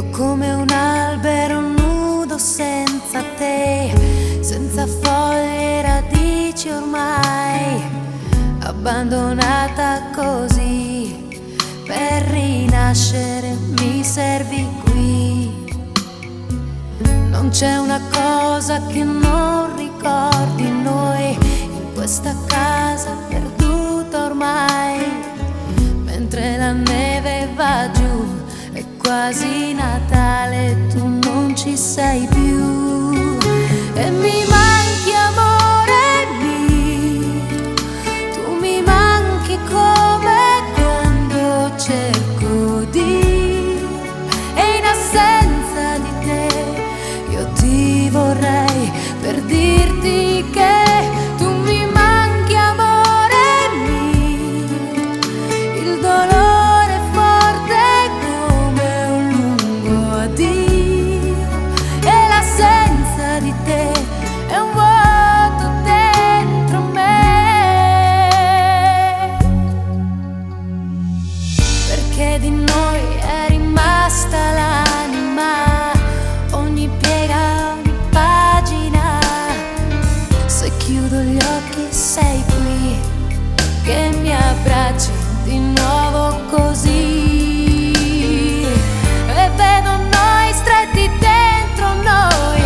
come un albero nudo senza te, senza foglie e radici ormai, abbandonata così, per rinascere mi servi qui. Non c'è una cosa che non ricordi noi in questa casa quasi Natale, tu non ci sei più. E mi manchi amore mio, tu mi manchi come quando cerco di e in assenza di te io ti vorrei che sei qui, che mi abbracci di nuovo così. E vedo noi stretti dentro noi,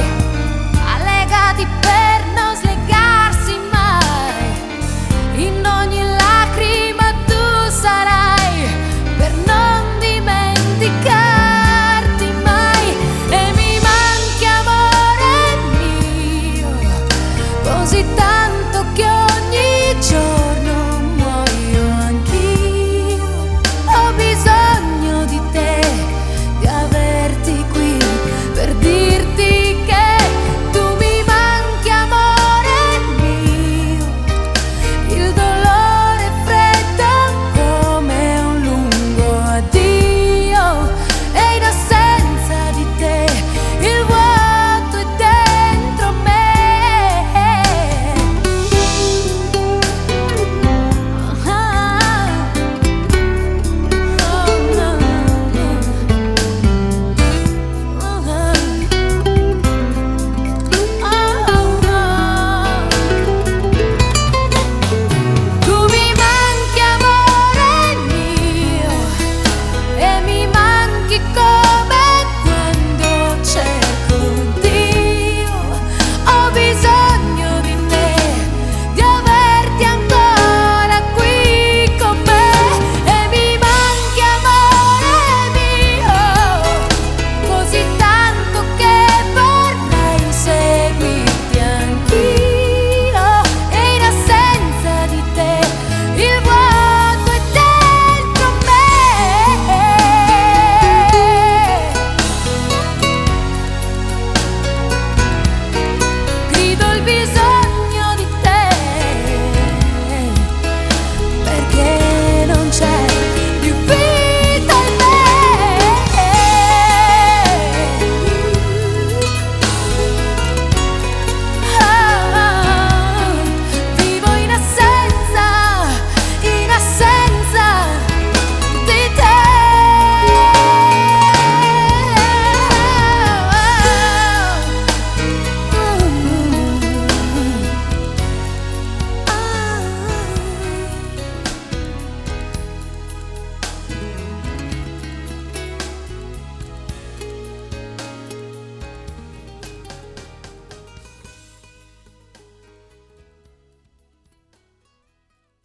allegati per non slegarsi mai. In ogni